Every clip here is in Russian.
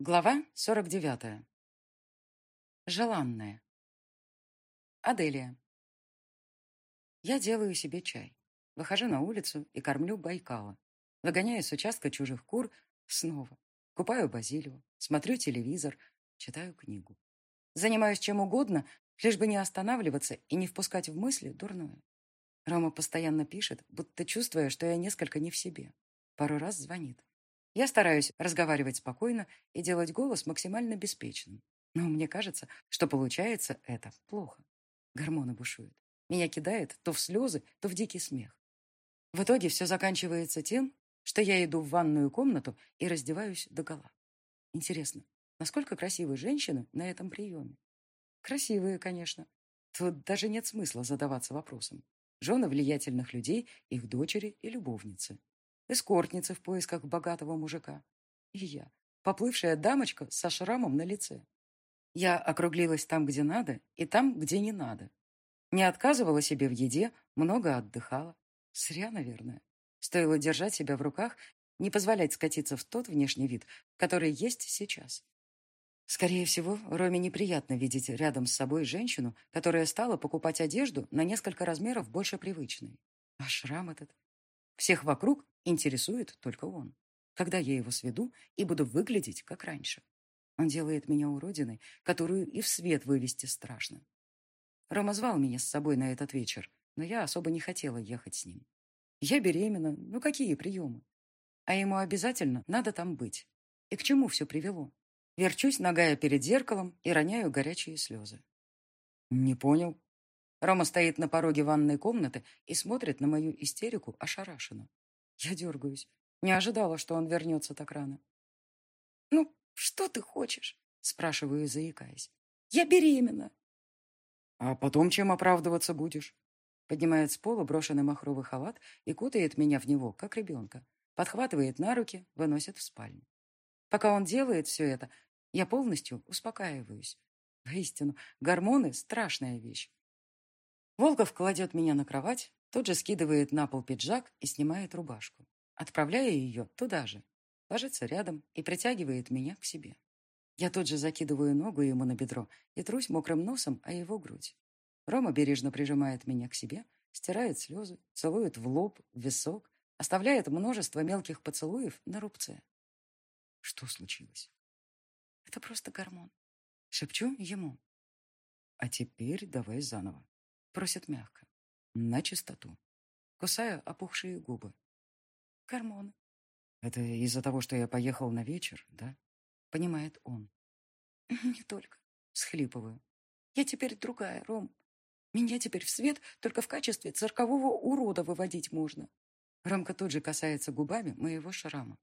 Глава 49. Желанная. Аделия. Я делаю себе чай. Выхожу на улицу и кормлю Байкала. Выгоняю с участка чужих кур снова. Купаю базилио, смотрю телевизор, читаю книгу. Занимаюсь чем угодно, лишь бы не останавливаться и не впускать в мысли дурное. Рома постоянно пишет, будто чувствуя, что я несколько не в себе. Пару раз звонит. Я стараюсь разговаривать спокойно и делать голос максимально беспечным. Но мне кажется, что получается это плохо. Гормоны бушуют. Меня кидает то в слезы, то в дикий смех. В итоге все заканчивается тем, что я иду в ванную комнату и раздеваюсь догола. Интересно, насколько красивые женщины на этом приеме? Красивые, конечно. Тут даже нет смысла задаваться вопросом. Жены влиятельных людей, их дочери и любовницы эскортница в поисках богатого мужика. И я, поплывшая дамочка со шрамом на лице. Я округлилась там, где надо, и там, где не надо. Не отказывала себе в еде, много отдыхала. Зря, наверное. Стоило держать себя в руках, не позволять скатиться в тот внешний вид, который есть сейчас. Скорее всего, Роме неприятно видеть рядом с собой женщину, которая стала покупать одежду на несколько размеров больше привычной. А шрам этот всех вокруг интересует только он. Когда я его сведу и буду выглядеть, как раньше. Он делает меня уродиной, которую и в свет вывести страшно. Рома звал меня с собой на этот вечер, но я особо не хотела ехать с ним. Я беременна, ну какие приемы? А ему обязательно надо там быть. И к чему все привело? Верчусь, ногая перед зеркалом, и роняю горячие слезы. Не понял, Рома стоит на пороге ванной комнаты и смотрит на мою истерику ошарашенно. Я дергаюсь. Не ожидала, что он вернется так рано. «Ну, что ты хочешь?» спрашиваю, заикаясь. «Я беременна». «А потом чем оправдываться будешь?» Поднимает с пола брошенный махровый халат и кутает меня в него, как ребенка. Подхватывает на руки, выносит в спальню. Пока он делает все это, я полностью успокаиваюсь. Воистину, гормоны – страшная вещь. Волков кладет меня на кровать, тут же скидывает на пол пиджак и снимает рубашку, отправляя ее туда же, ложится рядом и притягивает меня к себе. Я тут же закидываю ногу ему на бедро и трусь мокрым носом о его грудь. Рома бережно прижимает меня к себе, стирает слезы, целует в лоб, в висок, оставляет множество мелких поцелуев на рубце. Что случилось? Это просто гормон. Шепчу ему. А теперь давай заново. Просит мягко. На чистоту. Кусаю опухшие губы. Гормоны. Это из-за того, что я поехал на вечер, да? Понимает он. Не только. Схлипываю. Я теперь другая, Ром. Меня теперь в свет только в качестве циркового урода выводить можно. Ромка тут же касается губами моего шрама.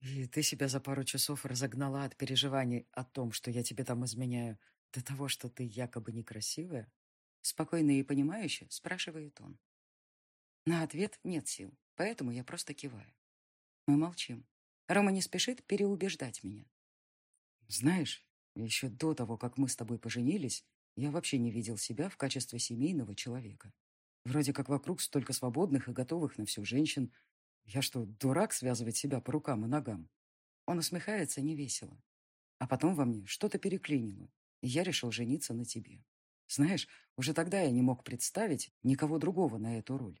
И ты себя за пару часов разогнала от переживаний о том, что я тебе там изменяю, до того, что ты якобы некрасивая? Спокойно и понимающе спрашивает он. На ответ нет сил, поэтому я просто киваю. Мы молчим. Рома не спешит переубеждать меня. Знаешь, еще до того, как мы с тобой поженились, я вообще не видел себя в качестве семейного человека. Вроде как вокруг столько свободных и готовых на все женщин. Я что, дурак связывать себя по рукам и ногам? Он усмехается невесело. А потом во мне что-то переклинило, и я решил жениться на тебе. Знаешь, уже тогда я не мог представить никого другого на эту роль.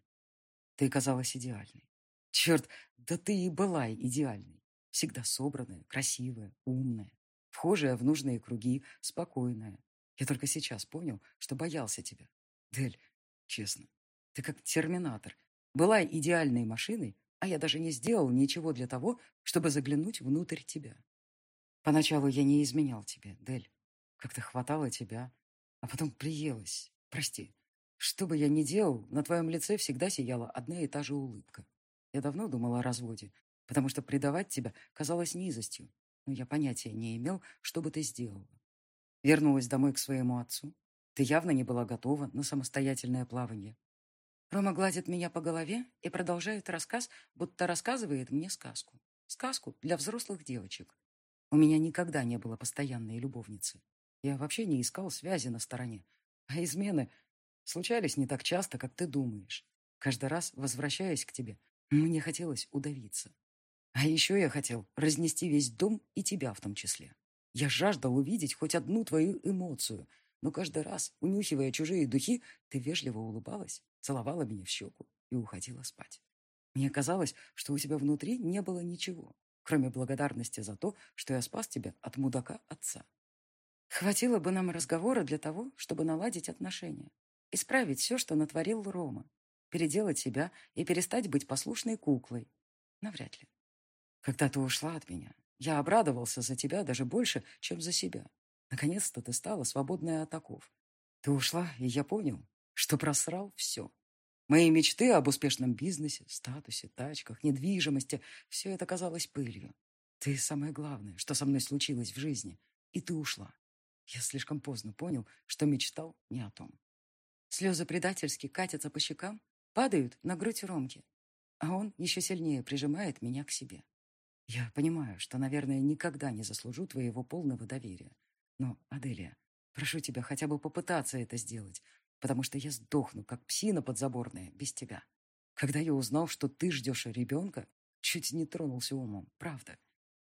Ты казалась идеальной. Черт, да ты и была идеальной. Всегда собранная, красивая, умная, вхожая в нужные круги, спокойная. Я только сейчас понял, что боялся тебя. Дель, честно, ты как терминатор. Была идеальной машиной, а я даже не сделал ничего для того, чтобы заглянуть внутрь тебя. Поначалу я не изменял тебе, Дель. Как-то хватало тебя, а потом приелась. Прости. Что бы я ни делал, на твоем лице всегда сияла одна и та же улыбка. Я давно думала о разводе, потому что предавать тебя казалось низостью, но я понятия не имел, что бы ты сделала. Вернулась домой к своему отцу. Ты явно не была готова на самостоятельное плавание. Рома гладит меня по голове и продолжает рассказ, будто рассказывает мне сказку. Сказку для взрослых девочек. У меня никогда не было постоянной любовницы. Я вообще не искал связи на стороне. А измены случались не так часто, как ты думаешь. Каждый раз, возвращаясь к тебе, мне хотелось удавиться. А еще я хотел разнести весь дом и тебя в том числе. Я жаждал увидеть хоть одну твою эмоцию, но каждый раз, унюхивая чужие духи, ты вежливо улыбалась, целовала меня в щеку и уходила спать. Мне казалось, что у тебя внутри не было ничего, кроме благодарности за то, что я спас тебя от мудака отца. Хватило бы нам разговора для того, чтобы наладить отношения, исправить все, что натворил Рома, переделать себя и перестать быть послушной куклой. Навряд ли. Когда ты ушла от меня, я обрадовался за тебя даже больше, чем за себя. Наконец-то ты стала свободной от оков. Ты ушла, и я понял, что просрал все. Мои мечты об успешном бизнесе, статусе, тачках, недвижимости – все это казалось пылью. Ты самое главное, что со мной случилось в жизни, и ты ушла. Я слишком поздно понял, что мечтал не о том. Слезы предательски катятся по щекам, падают на грудь Ромки, а он еще сильнее прижимает меня к себе. Я понимаю, что, наверное, никогда не заслужу твоего полного доверия. Но, Аделия, прошу тебя хотя бы попытаться это сделать, потому что я сдохну, как псина подзаборная, без тебя. Когда я узнал, что ты ждешь ребенка, чуть не тронулся умом, правда.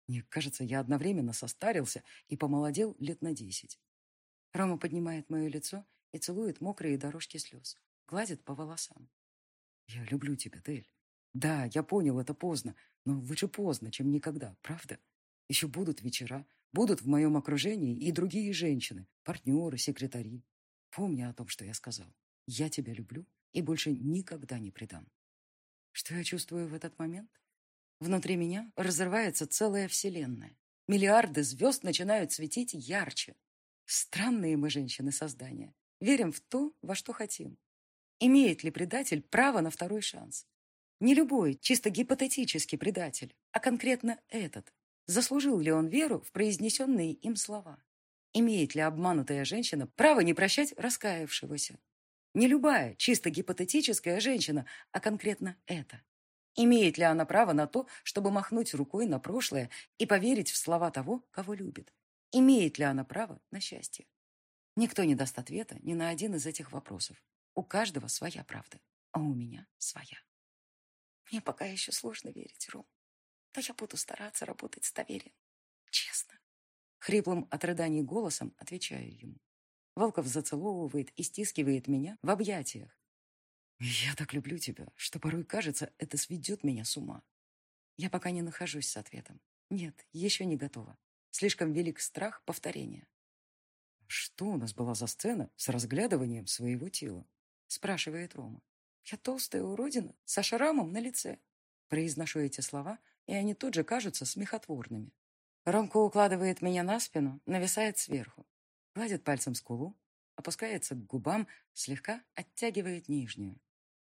Мне кажется, я одновременно состарился и помолодел лет на десять. Рома поднимает мое лицо и целует мокрые дорожки слез, гладит по волосам. Я люблю тебя, Дель. Да, я понял, это поздно, но лучше поздно, чем никогда, правда? Еще будут вечера, будут в моем окружении и другие женщины, партнеры, секретари. Помни о том, что я сказал. Я тебя люблю и больше никогда не предам. Что я чувствую в этот момент? Внутри меня разрывается целая вселенная. Миллиарды звезд начинают светить ярче. Странные мы женщины создания. Верим в то, во что хотим. Имеет ли предатель право на второй шанс? Не любой, чисто гипотетический предатель, а конкретно этот. Заслужил ли он веру в произнесенные им слова? Имеет ли обманутая женщина право не прощать раскаявшегося? Не любая, чисто гипотетическая женщина, а конкретно это. Имеет ли она право на то, чтобы махнуть рукой на прошлое и поверить в слова того, кого любит? Имеет ли она право на счастье? Никто не даст ответа ни на один из этих вопросов. У каждого своя правда, а у меня своя. Мне пока еще сложно верить, Ром. Но я буду стараться работать с доверием. Честно. Хриплым от рыданий голосом отвечаю ему. Волков зацеловывает и стискивает меня в объятиях, я так люблю тебя, что порой кажется, это сведет меня с ума. Я пока не нахожусь с ответом. Нет, еще не готова. Слишком велик страх повторения. Что у нас была за сцена с разглядыванием своего тела? Спрашивает Рома. Я толстая уродина со шрамом на лице. Произношу эти слова, и они тут же кажутся смехотворными. Ромка укладывает меня на спину, нависает сверху. Гладит пальцем скулу, опускается к губам, слегка оттягивает нижнюю.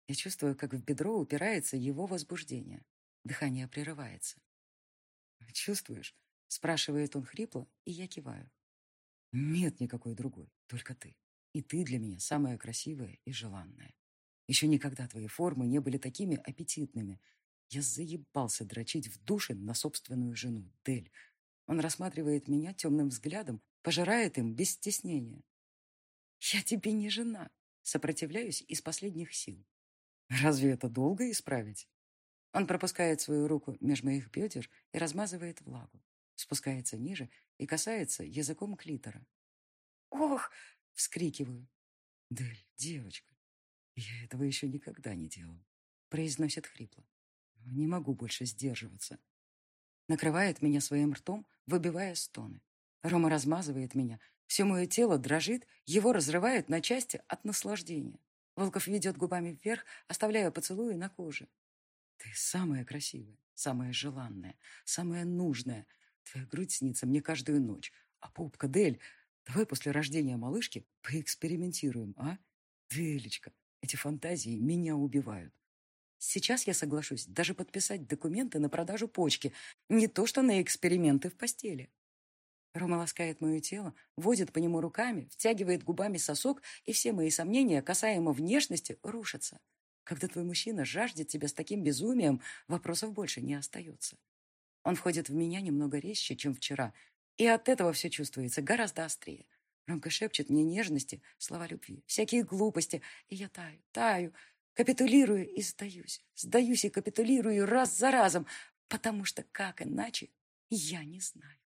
Я чувствую, как в бедро упирается его возбуждение. Дыхание прерывается. «Чувствуешь?» — спрашивает он хрипло, и я киваю. «Нет никакой другой, только ты. И ты для меня самая красивая и желанная. Еще никогда твои формы не были такими аппетитными. Я заебался дрочить в душе на собственную жену, Дель. Он рассматривает меня темным взглядом, пожирает им без стеснения. «Я тебе не жена», сопротивляюсь из последних сил. Разве это долго исправить? Он пропускает свою руку меж моих бедер и размазывает влагу. Спускается ниже и касается языком клитора. «Ох!» — вскрикиваю. «Дель, девочка, я этого еще никогда не делал», — произносит хрипло. «Не могу больше сдерживаться». Накрывает меня своим ртом, выбивая стоны. Рома размазывает меня. Все мое тело дрожит, его разрывает на части от наслаждения. Волков ведет губами вверх, оставляя поцелуи на коже. Ты самая красивая, самая желанная, самая нужная. Твоя грудь снится мне каждую ночь. А попка, Дель, давай после рождения малышки поэкспериментируем, а? Делечка, эти фантазии меня убивают. Сейчас я соглашусь даже подписать документы на продажу почки, не то что на эксперименты в постели. Рома ласкает мое тело, водит по нему руками, втягивает губами сосок, и все мои сомнения касаемо внешности рушатся. Когда твой мужчина жаждет тебя с таким безумием, вопросов больше не остается. Он входит в меня немного резче, чем вчера, и от этого все чувствуется гораздо острее. Ромка шепчет мне нежности, слова любви, всякие глупости, и я таю, таю, капитулирую и сдаюсь. Сдаюсь и капитулирую раз за разом, потому что как иначе, я не знаю.